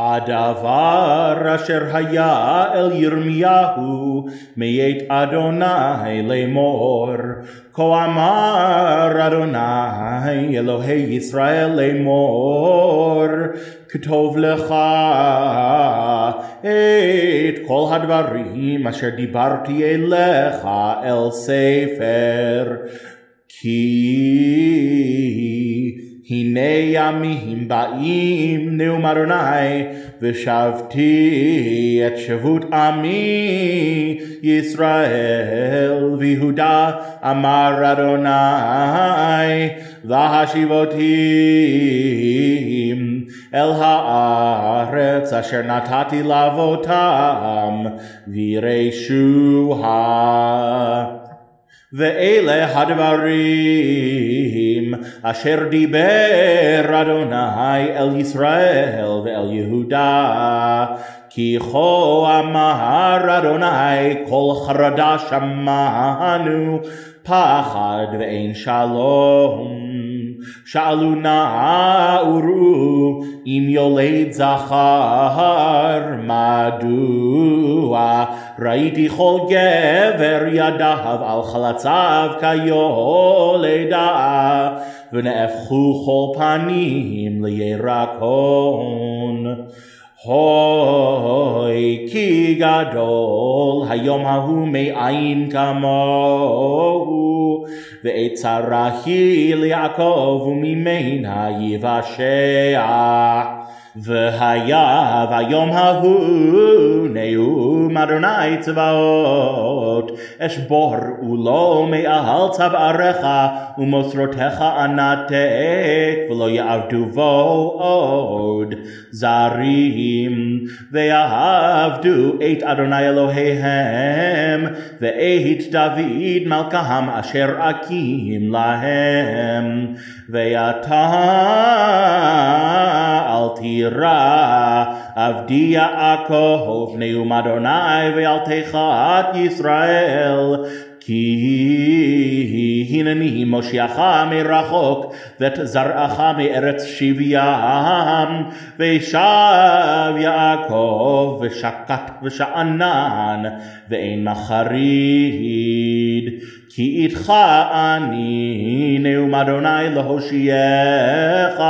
הדבר אשר היה אל ירמיהו מאת אדוני לאמור. כה אמר אדוני אלוהי ישראל לאמור כתוב לך את כל הדברים אשר דיברתי אליך אל ספר כי הנה ימים באים נאום אדוני ושבתי את שבות עמי. ישראל ויהודה אמר אדוני והשיבותי אל הארץ אשר נתתי לאבותם וירשוה ואלה הדברים אשר דיבר אדוני אל ישראל ואל יהודה כי כה אמר אדוני כל חרדה שמענו פחד ואין שלום שאלו נא וראו אם יולד זכר מדוע ראיתי כל גבר ידיו על חלציו כיולדה ונהפכו כל פנים לירקון. הוי כי גדול היום ההוא מאין כמוהו ועת צרה היא ליעקב וממנה יבשע והיה ביום ההוא נאום אדוני צבאות אשבור ולא מעל צווארך ומוסרותיך ענתק ולא יעבדו בו עוד זרים ויעבדו את אדוני אלוהיהם ואת דוד מלכם אשר אקים להם ואתה אל תירא עבדי יעקב נאום אדוני ואל תחת ישראל. כי הנני מושיעך מרחוק ואת זרעך מארץ שבים. ושב יעקב ושקט ושאנן ואין מחריד. כי איתך אני נאום אדוני להושיעך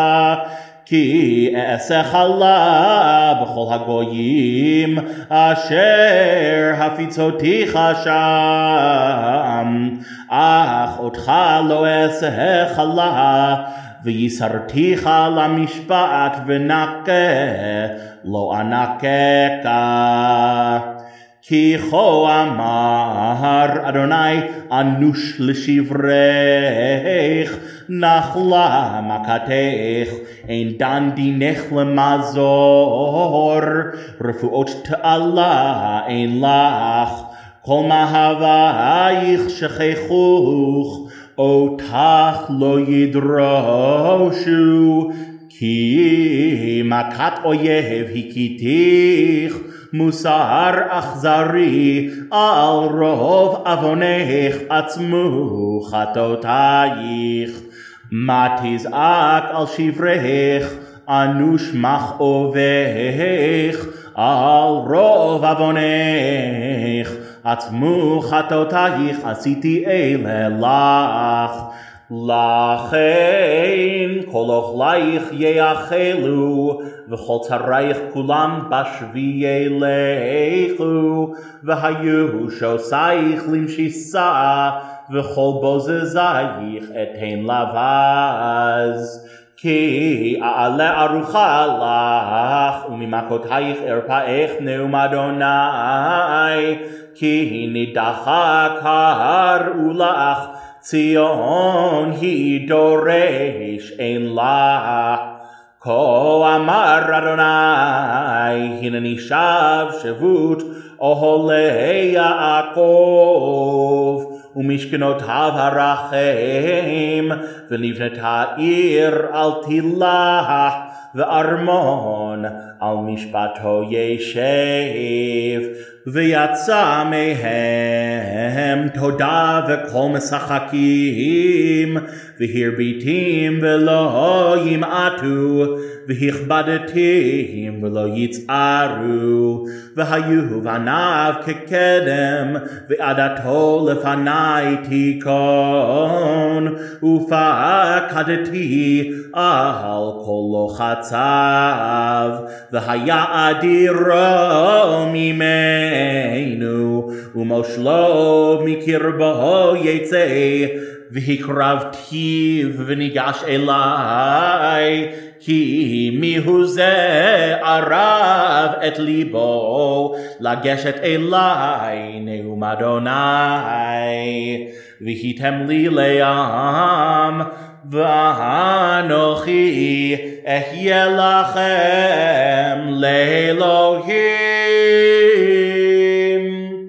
כי אעשה חלה בכל הגויים אשר הפיצותיך שם. אך אותך לא אעשה חלה ויסרתיך למשפט ונקה לא אנקקה כי כה אמר Adonai anush l'shivrech nachla makatech ein dan dinech mazor, refuot ta'ala ein lach kol mahavaich shechechuch otach lo yidroshu כי מכת אויב הכיתיך מוסר אכזרי על רוב עוונך עצמו חטאותייך מה תזעק על שברך אנוש מכאובך על רוב עוונך עצמו חטאותייך עשיתי אלה לך לכן כל אוכלייך יאכלו וכל צריך כולם בשבי ילכו והיו שוסייך למשיסה וכל בוזזייך אתן לבז. כי אעלה ארוחה לך וממכותייך ארפאך נאום אדוני. כי נידחה קראו לך ציון היא דורש אין לה כה אמר אדוני הנני שב שבות אוהלי יעקב ומשכנותיו הרחם ונבנתה עיר על תילה וארמון על משפטו ישב ויצא מהם תודה וכל משחקים והרביתים ולא ימעטו, והכבדתים ולא יצערו, והיו בניו כקדם, ועדתו לפני תיכון, ופקדתי על כל לוחציו, והיה אדירו ממנו, ומושלו מקרבו יצא, והקרבתיו וניגש אליי, כי מיהו זה ערב את ליבו לגשת אליי נאום אדוני. והיתם לי לעם ואנוכי אהיה לכם לאלוהים